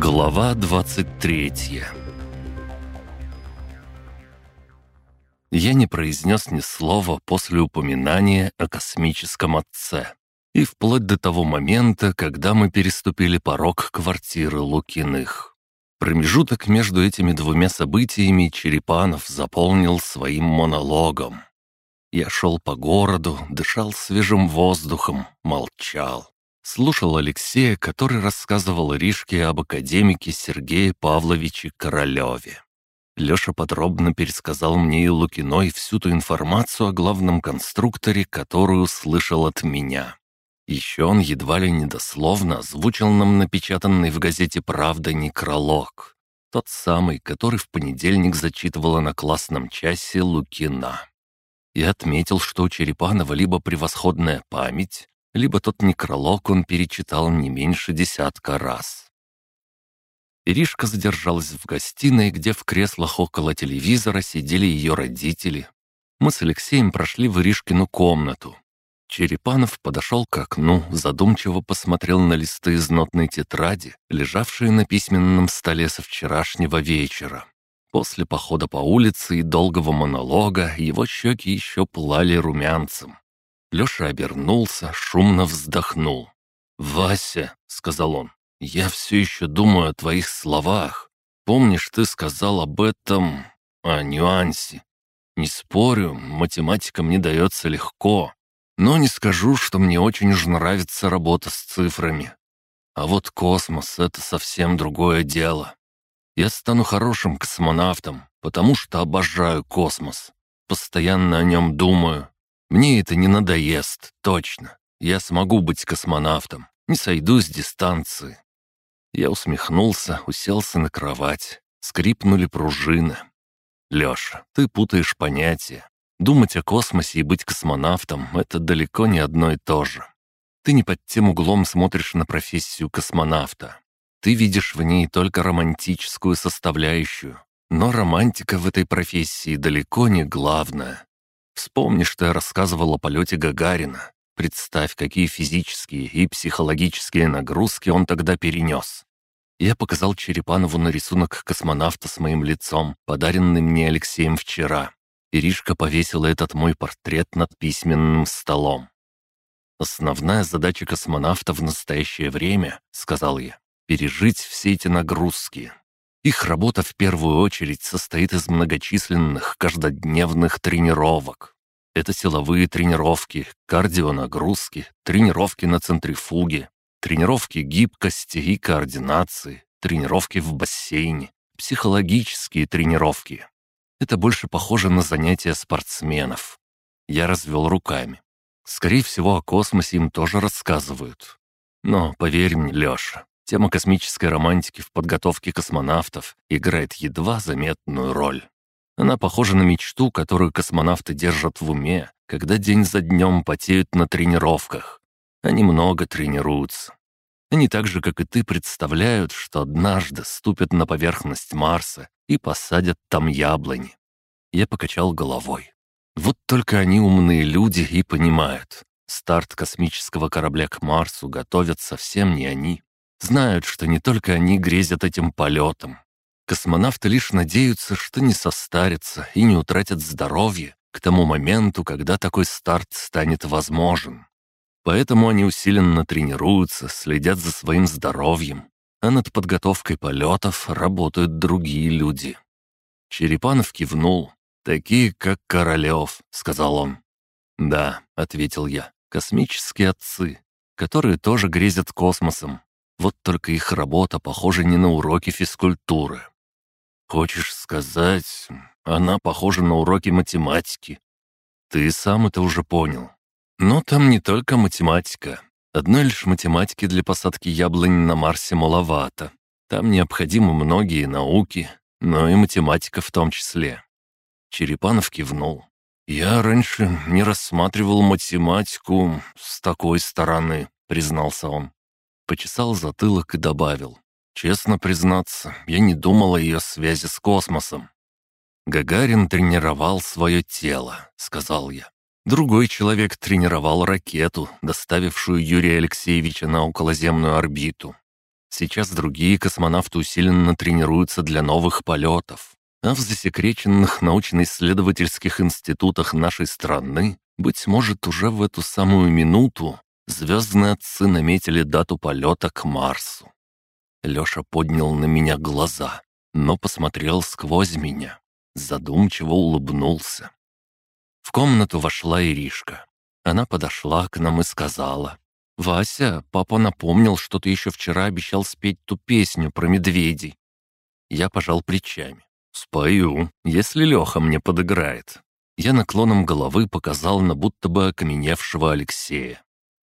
Глава 23 Я не произнес ни слова после упоминания о космическом отце. И вплоть до того момента, когда мы переступили порог квартиры Лукиных. Промежуток между этими двумя событиями Черепанов заполнил своим монологом. Я шел по городу, дышал свежим воздухом, молчал. Слушал Алексея, который рассказывал Ришке об академике Сергее Павловиче Королеве. Леша подробно пересказал мне и Лукиной всю ту информацию о главном конструкторе, которую слышал от меня. Еще он едва ли недословно озвучил нам напечатанный в газете «Правда» некролог. Тот самый, который в понедельник зачитывала на классном часе Лукина. И отметил, что у Черепанова либо превосходная память, либо тот некролог он перечитал не меньше десятка раз. Иришка задержалась в гостиной, где в креслах около телевизора сидели ее родители. Мы с Алексеем прошли в Иришкину комнату. Черепанов подошел к окну, задумчиво посмотрел на листы из нотной тетради, лежавшие на письменном столе со вчерашнего вечера. После похода по улице и долгого монолога его щеки еще плали румянцем. Леша обернулся, шумно вздохнул. «Вася», — сказал он, я все еще думаю о твоих словах. Помнишь, ты сказал об этом... о нюансе. Не спорю, математика мне дается легко. Но не скажу, что мне очень уж нравится работа с цифрами. А вот космос — это совсем другое дело. Я стану хорошим космонавтом, потому что обожаю космос. Постоянно о нем думаю. Мне это не надоест, точно. Я смогу быть космонавтом, не сойду с дистанции. Я усмехнулся, уселся на кровать. Скрипнули пружины. «Леша, ты путаешь понятия. Думать о космосе и быть космонавтом — это далеко не одно и то же. Ты не под тем углом смотришь на профессию космонавта. Ты видишь в ней только романтическую составляющую. Но романтика в этой профессии далеко не главная. Вспомни, что я рассказывал о полете Гагарина. Представь, какие физические и психологические нагрузки он тогда перенес. Я показал Черепанову на рисунок космонавта с моим лицом, подаренный мне Алексеем вчера. Иришка повесила этот мой портрет над письменным столом. «Основная задача космонавта в настоящее время, — сказал я, — пережить все эти нагрузки. Их работа в первую очередь состоит из многочисленных каждодневных тренировок. Это силовые тренировки, кардионагрузки, тренировки на центрифуге, тренировки гибкости и координации, тренировки в бассейне, психологические тренировки. Это больше похоже на занятия спортсменов. Я развел руками. Скорее всего, о космосе им тоже рассказывают. Но поверь мне, Леша, тема космической романтики в подготовке космонавтов играет едва заметную роль. Она похожа на мечту, которую космонавты держат в уме, когда день за днем потеют на тренировках. Они много тренируются. Они так же, как и ты, представляют, что однажды ступят на поверхность Марса и посадят там яблони. Я покачал головой. Вот только они умные люди и понимают. Старт космического корабля к Марсу готовят совсем не они. Знают, что не только они грезят этим полетом, Космонавты лишь надеются, что не состарятся и не утратят здоровье к тому моменту, когда такой старт станет возможен. Поэтому они усиленно тренируются, следят за своим здоровьем, а над подготовкой полетов работают другие люди. Черепанов кивнул. «Такие, как Королев», — сказал он. «Да», — ответил я, — «космические отцы, которые тоже грезят космосом. Вот только их работа похожа не на уроки физкультуры. «Хочешь сказать, она похожа на уроки математики?» «Ты сам это уже понял. Но там не только математика. Одной лишь математики для посадки яблонь на Марсе маловато. Там необходимы многие науки, но и математика в том числе». Черепанов кивнул. «Я раньше не рассматривал математику с такой стороны», — признался он. Почесал затылок и добавил. Честно признаться, я не думал о ее связи с космосом. «Гагарин тренировал свое тело», — сказал я. Другой человек тренировал ракету, доставившую Юрия Алексеевича на околоземную орбиту. Сейчас другие космонавты усиленно тренируются для новых полетов. А в засекреченных научно-исследовательских институтах нашей страны, быть может, уже в эту самую минуту звездные отцы наметили дату полета к Марсу. Леша поднял на меня глаза, но посмотрел сквозь меня, задумчиво улыбнулся. В комнату вошла Иришка. Она подошла к нам и сказала, «Вася, папа напомнил, что ты еще вчера обещал спеть ту песню про медведей». Я пожал плечами. «Спою, если Леха мне подыграет». Я наклоном головы показал на будто бы окаменевшего Алексея.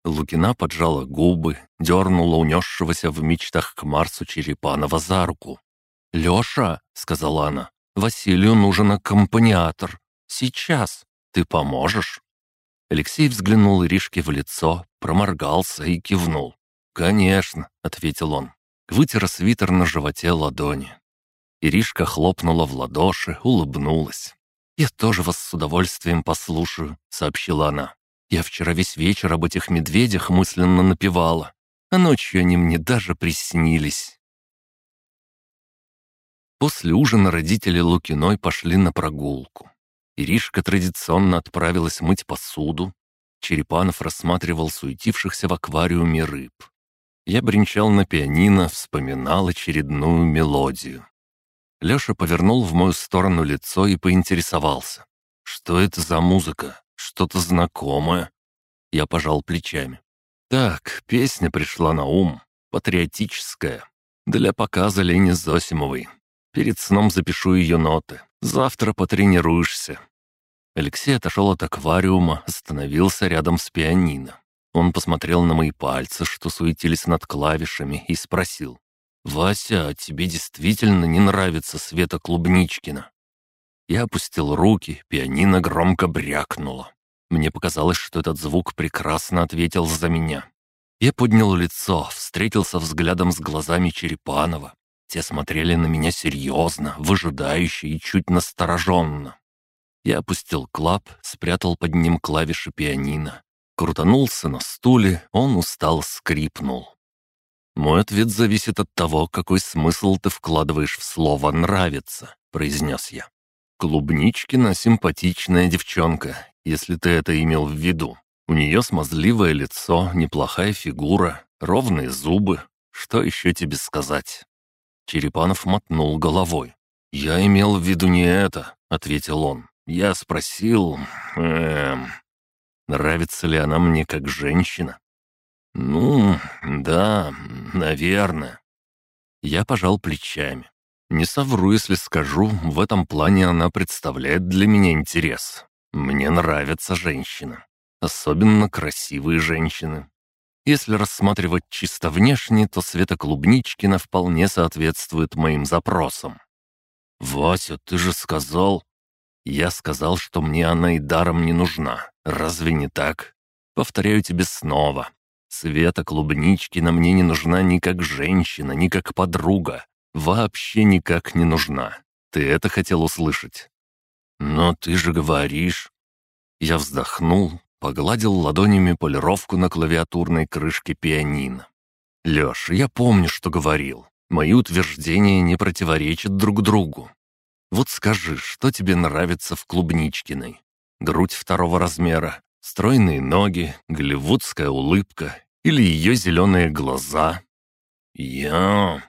Лукина поджала губы, дернула унесшегося в мечтах к Марсу Черепанова за руку. «Леша», — сказала она, — «Василию нужен аккомпаниатор. Сейчас. Ты поможешь?» Алексей взглянул Иришке в лицо, проморгался и кивнул. «Конечно», — ответил он. Вытер свитер на животе ладони. Иришка хлопнула в ладоши, улыбнулась. «Я тоже вас с удовольствием послушаю», — сообщила она. «Я вчера весь вечер об этих медведях мысленно напевала, а ночью они мне даже приснились». После ужина родители Лукиной пошли на прогулку. Иришка традиционно отправилась мыть посуду. Черепанов рассматривал суетившихся в аквариуме рыб. Я бренчал на пианино, вспоминал очередную мелодию. Леша повернул в мою сторону лицо и поинтересовался. «Что это за музыка? Что-то знакомое?» Я пожал плечами. «Так, песня пришла на ум. Патриотическая. Для показа Лене Зосимовой. Перед сном запишу ее ноты. Завтра потренируешься». Алексей отошел от аквариума, остановился рядом с пианино. Он посмотрел на мои пальцы, что суетились над клавишами, и спросил. «Вася, а тебе действительно не нравится Света Клубничкина?» Я опустил руки, пианино громко брякнуло. Мне показалось, что этот звук прекрасно ответил за меня. Я поднял лицо, встретился взглядом с глазами Черепанова. Те смотрели на меня серьезно, выжидающе и чуть настороженно. Я опустил клап, спрятал под ним клавиши пианино. Крутанулся на стуле, он устал скрипнул. «Мой ответ зависит от того, какой смысл ты вкладываешь в слово «нравится», — произнес я. Клубничкина симпатичная девчонка, если ты это имел в виду. У нее смазливое лицо, неплохая фигура, ровные зубы. Что еще тебе сказать?» Черепанов мотнул головой. «Я имел в виду не это», — ответил он. «Я спросил... Эм, нравится ли она мне как женщина?» «Ну, да, наверное». Я пожал плечами. Не совру, если скажу, в этом плане она представляет для меня интерес. Мне нравятся женщины. Особенно красивые женщины. Если рассматривать чисто внешне, то Света Клубничкина вполне соответствует моим запросам. «Вася, ты же сказал...» «Я сказал, что мне она и даром не нужна. Разве не так? Повторяю тебе снова. Света Клубничкина мне не нужна ни как женщина, ни как подруга. Вообще никак не нужна. Ты это хотел услышать?» «Но ты же говоришь...» Я вздохнул, Погладил ладонями полировку на клавиатурной крышке пианино. «Лёш, я помню, что говорил. Мои утверждения не противоречат друг другу. Вот скажи, что тебе нравится в Клубничкиной? Грудь второго размера, стройные ноги, голливудская улыбка или ее зеленые глаза?» «Я...»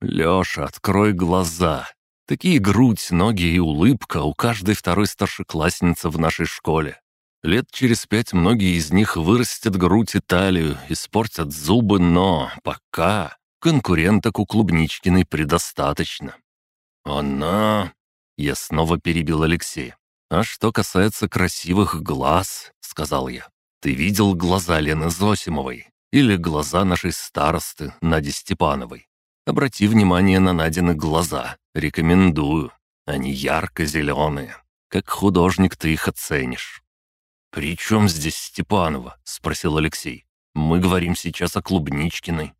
«Леша, открой глаза. Такие грудь, ноги и улыбка у каждой второй старшеклассницы в нашей школе. Лет через пять многие из них вырастят грудь и талию, испортят зубы, но пока конкуренток у Клубничкиной предостаточно. Она... Я снова перебил Алексея. «А что касается красивых глаз», — сказал я, — «ты видел глаза Лены Зосимовой или глаза нашей старосты Нади Степановой? Обрати внимание на Надины глаза, рекомендую. Они ярко-зеленые. Как художник ты их оценишь». «При чем здесь Степанова?» — спросил Алексей. «Мы говорим сейчас о Клубничкиной».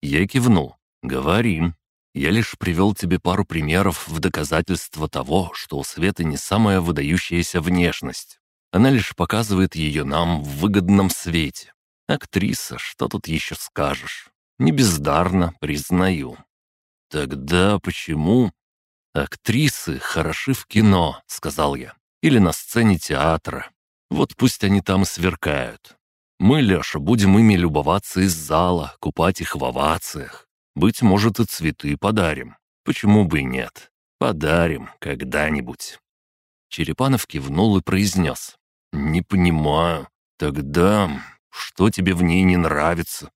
Я кивнул. «Говорим. Я лишь привел тебе пару примеров в доказательство того, что у Светы не самая выдающаяся внешность. Она лишь показывает ее нам в выгодном свете. Актриса, что тут еще скажешь? Не бездарно, признаю. Тогда почему? Актрисы хороши в кино, сказал я. Или на сцене театра. Вот пусть они там сверкают. Мы, Леша, будем ими любоваться из зала, купать их в овациях. Быть может, и цветы подарим. Почему бы и нет? Подарим когда-нибудь. Черепанов кивнул и произнес. «Не понимаю. Тогда что тебе в ней не нравится?»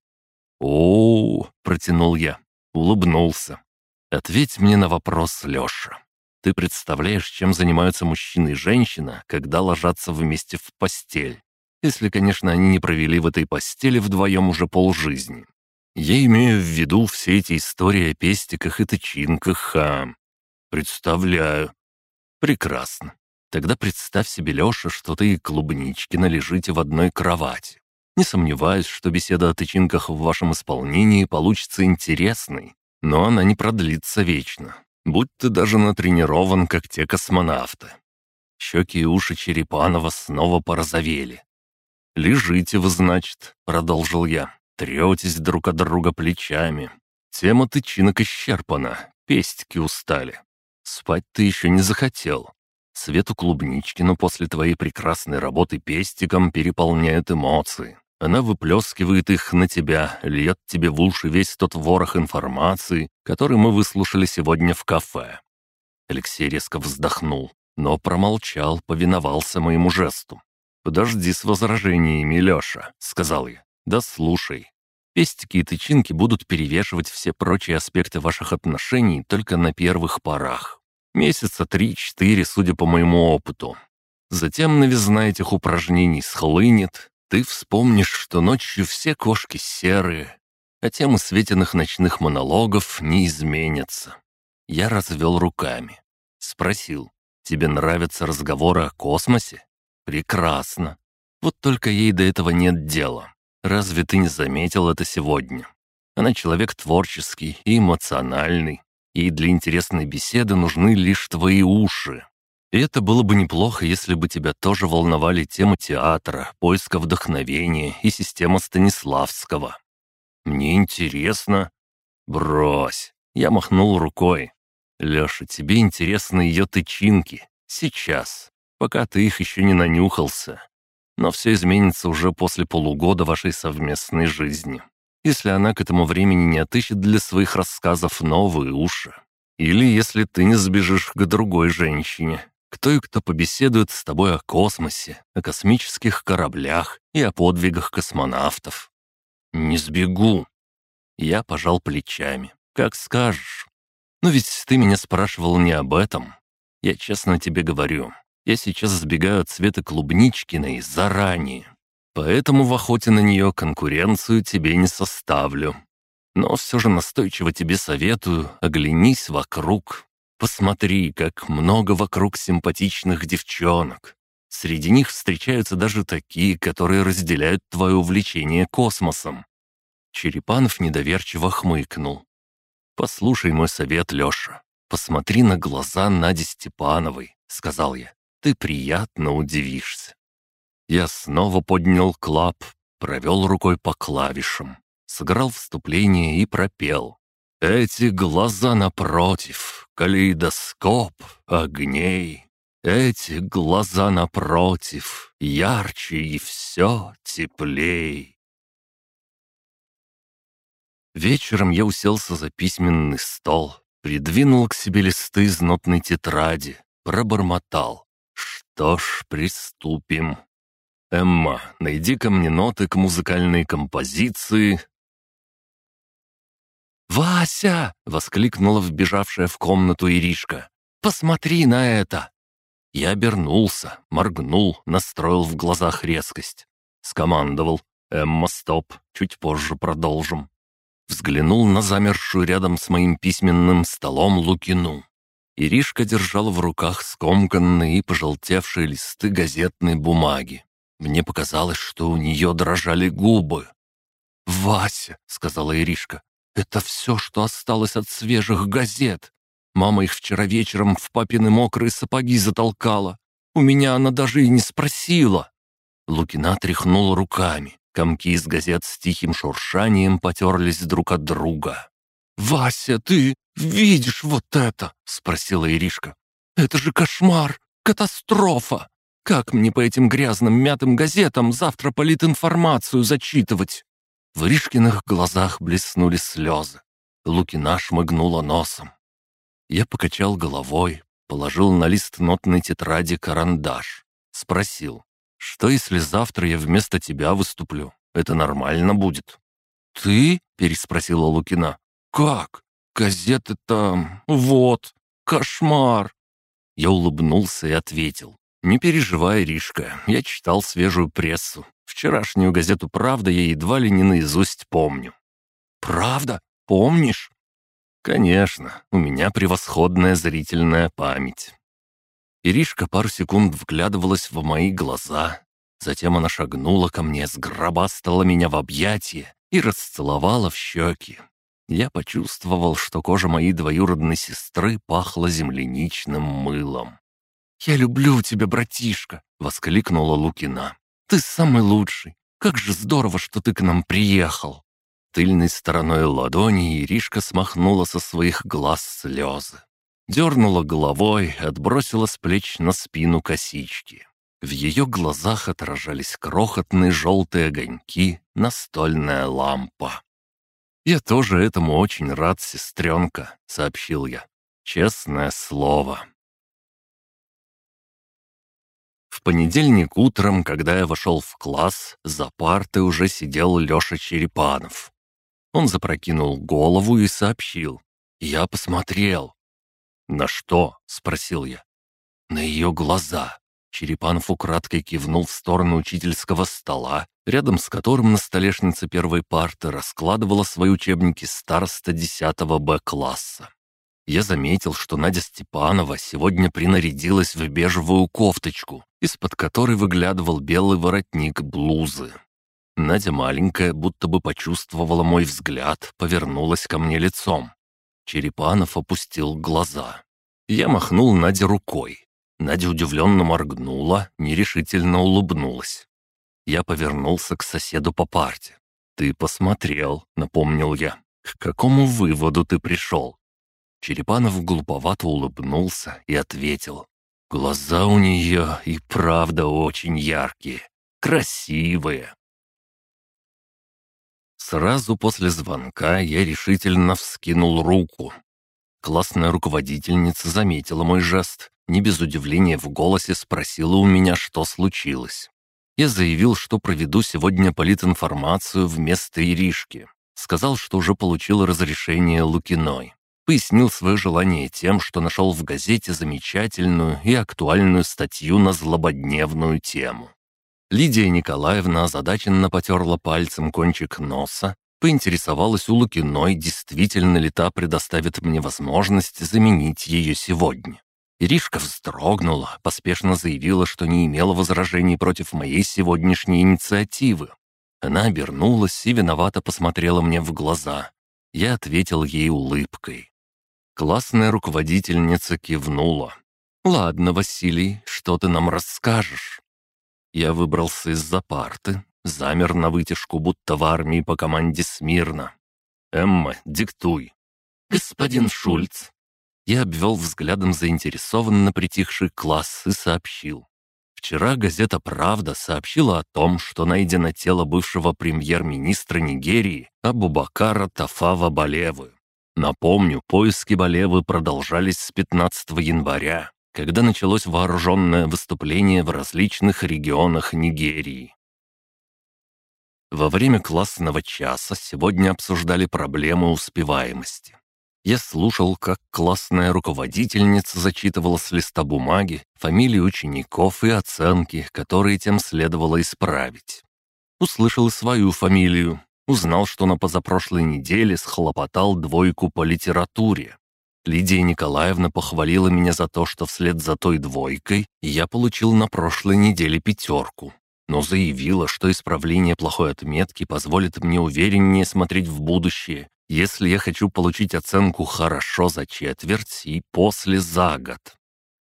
О, -о, -о протянул я, улыбнулся. «Ответь мне на вопрос, Леша. Ты представляешь, чем занимаются мужчина и женщина, когда ложатся вместе в постель? Если, конечно, они не провели в этой постели вдвоем уже полжизни. Я имею в виду все эти истории о пестиках и тычинках, а... Представляю. Прекрасно. Тогда представь себе, Леша, что ты и Клубничкина лежите в одной кровати. Не сомневаюсь, что беседа о тычинках в вашем исполнении получится интересной, но она не продлится вечно. Будь ты даже натренирован, как те космонавты. Щеки и уши Черепанова снова порозовели. «Лежите вы, значит», — продолжил я. «Третесь друг от друга плечами. Тема тычинок исчерпана, пестики устали. Спать ты еще не захотел. Свету Клубничкину после твоей прекрасной работы пестиком переполняют эмоции. Она выплескивает их на тебя, льет тебе в уши весь тот ворох информации, который мы выслушали сегодня в кафе». Алексей резко вздохнул, но промолчал, повиновался моему жесту. «Подожди с возражениями, Леша», — сказал я. «Да слушай. Пестики и тычинки будут перевешивать все прочие аспекты ваших отношений только на первых порах. Месяца три-четыре, судя по моему опыту. Затем новизна этих упражнений схлынет, ты вспомнишь, что ночью все кошки серые, а темы светиных ночных монологов не изменятся. Я развел руками. Спросил, тебе нравятся разговоры о космосе? Прекрасно. Вот только ей до этого нет дела. Разве ты не заметил это сегодня? Она человек творческий и эмоциональный и для интересной беседы нужны лишь твои уши. И это было бы неплохо, если бы тебя тоже волновали темы театра, поиска вдохновения и система Станиславского. Мне интересно. Брось. Я махнул рукой. Леша, тебе интересны ее тычинки. Сейчас. Пока ты их еще не нанюхался. Но все изменится уже после полугода вашей совместной жизни если она к этому времени не отыщет для своих рассказов новые уши. Или если ты не сбежишь к другой женщине, к той, кто побеседует с тобой о космосе, о космических кораблях и о подвигах космонавтов. Не сбегу. Я пожал плечами. Как скажешь. Но ведь ты меня спрашивал не об этом. Я честно тебе говорю. Я сейчас сбегаю от цвета клубничкиной заранее. Поэтому в охоте на нее конкуренцию тебе не составлю. Но все же настойчиво тебе советую, оглянись вокруг. Посмотри, как много вокруг симпатичных девчонок. Среди них встречаются даже такие, которые разделяют твое увлечение космосом. Черепанов недоверчиво хмыкнул. «Послушай мой совет, Леша. Посмотри на глаза Нади Степановой», — сказал я. «Ты приятно удивишься». Я снова поднял клап, провел рукой по клавишам, сыграл вступление и пропел. Эти глаза напротив, калейдоскоп огней. Эти глаза напротив, ярче и все теплей. Вечером я уселся за письменный стол, придвинул к себе листы из нотной тетради, пробормотал. Что ж, приступим. «Эмма, найди-ка мне ноты к музыкальной композиции». «Вася!» — воскликнула вбежавшая в комнату Иришка. «Посмотри на это!» Я обернулся, моргнул, настроил в глазах резкость. Скомандовал. «Эмма, стоп, чуть позже продолжим». Взглянул на замершую рядом с моим письменным столом Лукину. Иришка держала в руках скомканные и пожелтевшие листы газетной бумаги. Мне показалось, что у нее дрожали губы. «Вася», — сказала Иришка, — «это все, что осталось от свежих газет. Мама их вчера вечером в папины мокрые сапоги затолкала. У меня она даже и не спросила». Лукина тряхнула руками. Комки из газет с тихим шуршанием потерлись друг от друга. «Вася, ты видишь вот это?» — спросила Иришка. «Это же кошмар! Катастрофа! Как мне по этим грязным мятым газетам завтра политинформацию зачитывать?» В Иришкиных глазах блеснули слезы. Лукина шмыгнула носом. Я покачал головой, положил на лист нотной тетради карандаш. Спросил, что если завтра я вместо тебя выступлю? Это нормально будет? «Ты?» — переспросила Лукина. «Как? Газеты там... Вот! Кошмар!» Я улыбнулся и ответил. «Не переживай, Ришка, я читал свежую прессу. Вчерашнюю газету «Правда» я едва ли не наизусть помню». «Правда? Помнишь?» «Конечно, у меня превосходная зрительная память». Иришка пару секунд вглядывалась в мои глаза, затем она шагнула ко мне, сгробастала меня в объятия и расцеловала в щеки. Я почувствовал, что кожа моей двоюродной сестры пахла земляничным мылом. «Я люблю тебя, братишка!» — воскликнула Лукина. «Ты самый лучший! Как же здорово, что ты к нам приехал!» Тыльной стороной ладони Иришка смахнула со своих глаз слезы. Дернула головой, отбросила с плеч на спину косички. В ее глазах отражались крохотные желтые огоньки, настольная лампа. «Я тоже этому очень рад, сестренка», — сообщил я. «Честное слово». Понедельник утром, когда я вошел в класс, за партой уже сидел Леша Черепанов. Он запрокинул голову и сообщил. «Я посмотрел». «На что?» — спросил я. «На ее глаза». Черепанов украдкой кивнул в сторону учительского стола, рядом с которым на столешнице первой парты раскладывала свои учебники староста 10 Б-класса. Я заметил, что Надя Степанова сегодня принарядилась в бежевую кофточку, из-под которой выглядывал белый воротник блузы. Надя маленькая, будто бы почувствовала мой взгляд, повернулась ко мне лицом. Черепанов опустил глаза. Я махнул Наде рукой. Надя удивленно моргнула, нерешительно улыбнулась. Я повернулся к соседу по парте. «Ты посмотрел», — напомнил я. «К какому выводу ты пришел?» Черепанов глуповато улыбнулся и ответил. «Глаза у нее и правда очень яркие, красивые». Сразу после звонка я решительно вскинул руку. Классная руководительница заметила мой жест, не без удивления в голосе спросила у меня, что случилось. Я заявил, что проведу сегодня политинформацию вместо Иришки. Сказал, что уже получил разрешение Лукиной. Пояснил свое желание тем, что нашел в газете замечательную и актуальную статью на злободневную тему. Лидия Николаевна озадаченно потерла пальцем кончик носа, поинтересовалась у Лукиной, действительно ли та предоставит мне возможность заменить ее сегодня. Иришка вздрогнула, поспешно заявила, что не имела возражений против моей сегодняшней инициативы. Она обернулась и виновато посмотрела мне в глаза. Я ответил ей улыбкой. Классная руководительница кивнула. «Ладно, Василий, что ты нам расскажешь?» Я выбрался из-за парты, замер на вытяжку, будто в армии по команде смирно. «Эмма, диктуй». «Господин Шульц, я обвел взглядом заинтересованно притихший класс и сообщил. Вчера газета «Правда» сообщила о том, что найдено тело бывшего премьер-министра Нигерии Абубакара Тафава Балевы. Напомню, поиски Балевы продолжались с 15 января, когда началось вооруженное выступление в различных регионах Нигерии. Во время классного часа сегодня обсуждали проблемы успеваемости. Я слушал, как классная руководительница зачитывала с листа бумаги фамилии учеников и оценки, которые тем следовало исправить. Услышал свою фамилию, узнал, что на позапрошлой неделе схлопотал двойку по литературе. Лидия Николаевна похвалила меня за то, что вслед за той двойкой я получил на прошлой неделе пятерку, но заявила, что исправление плохой отметки позволит мне увереннее смотреть в будущее если я хочу получить оценку «хорошо» за четверть и «после» за год.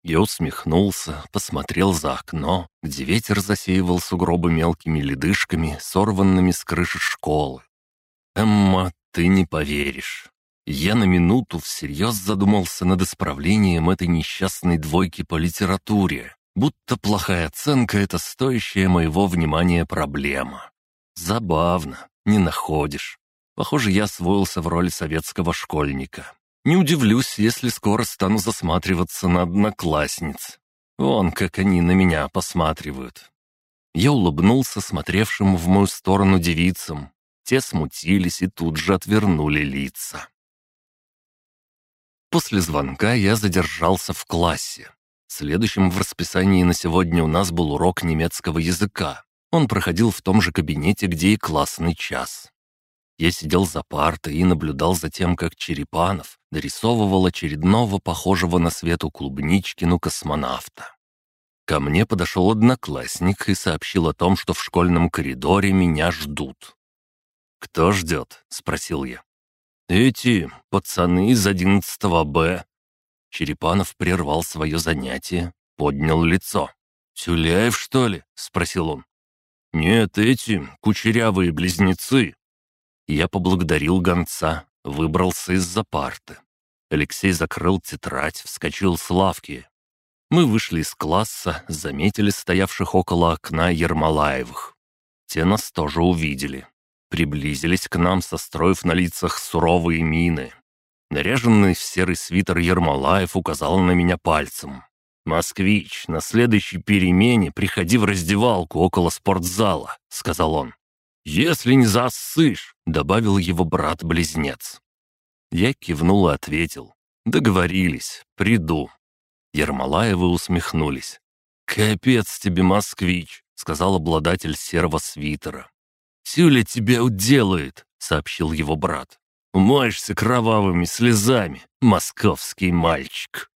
Я усмехнулся, посмотрел за окно, где ветер засеивал сугробы мелкими ледышками, сорванными с крыши школы. «Эмма, ты не поверишь. Я на минуту всерьез задумался над исправлением этой несчастной двойки по литературе, будто плохая оценка — это стоящая моего внимания проблема. Забавно, не находишь. Похоже, я освоился в роли советского школьника. Не удивлюсь, если скоро стану засматриваться на одноклассниц. Вон, как они на меня посматривают. Я улыбнулся смотревшим в мою сторону девицам. Те смутились и тут же отвернули лица. После звонка я задержался в классе. Следующим в расписании на сегодня у нас был урок немецкого языка. Он проходил в том же кабинете, где и классный час. Я сидел за партой и наблюдал за тем, как Черепанов дорисовывал очередного похожего на свету клубничкину космонавта. Ко мне подошел одноклассник и сообщил о том, что в школьном коридоре меня ждут. «Кто ждет?» — спросил я. «Эти пацаны из 11 Б». Черепанов прервал свое занятие, поднял лицо. «Тюляев, что ли?» — спросил он. «Нет, эти кучерявые близнецы. Я поблагодарил гонца, выбрался из-за парты. Алексей закрыл тетрадь, вскочил с лавки. Мы вышли из класса, заметили стоявших около окна Ермолаевых. Те нас тоже увидели. Приблизились к нам, состроив на лицах суровые мины. Наряженный в серый свитер Ермолаев указал на меня пальцем. «Москвич, на следующей перемене приходи в раздевалку около спортзала», — сказал он. «Если не засышь», — добавил его брат-близнец. Я кивнул и ответил. «Договорились, приду». Ермолаевы усмехнулись. «Капец тебе, москвич», — сказал обладатель серого свитера. «Сюля тебя уделает», — сообщил его брат. «Умоешься кровавыми слезами, московский мальчик».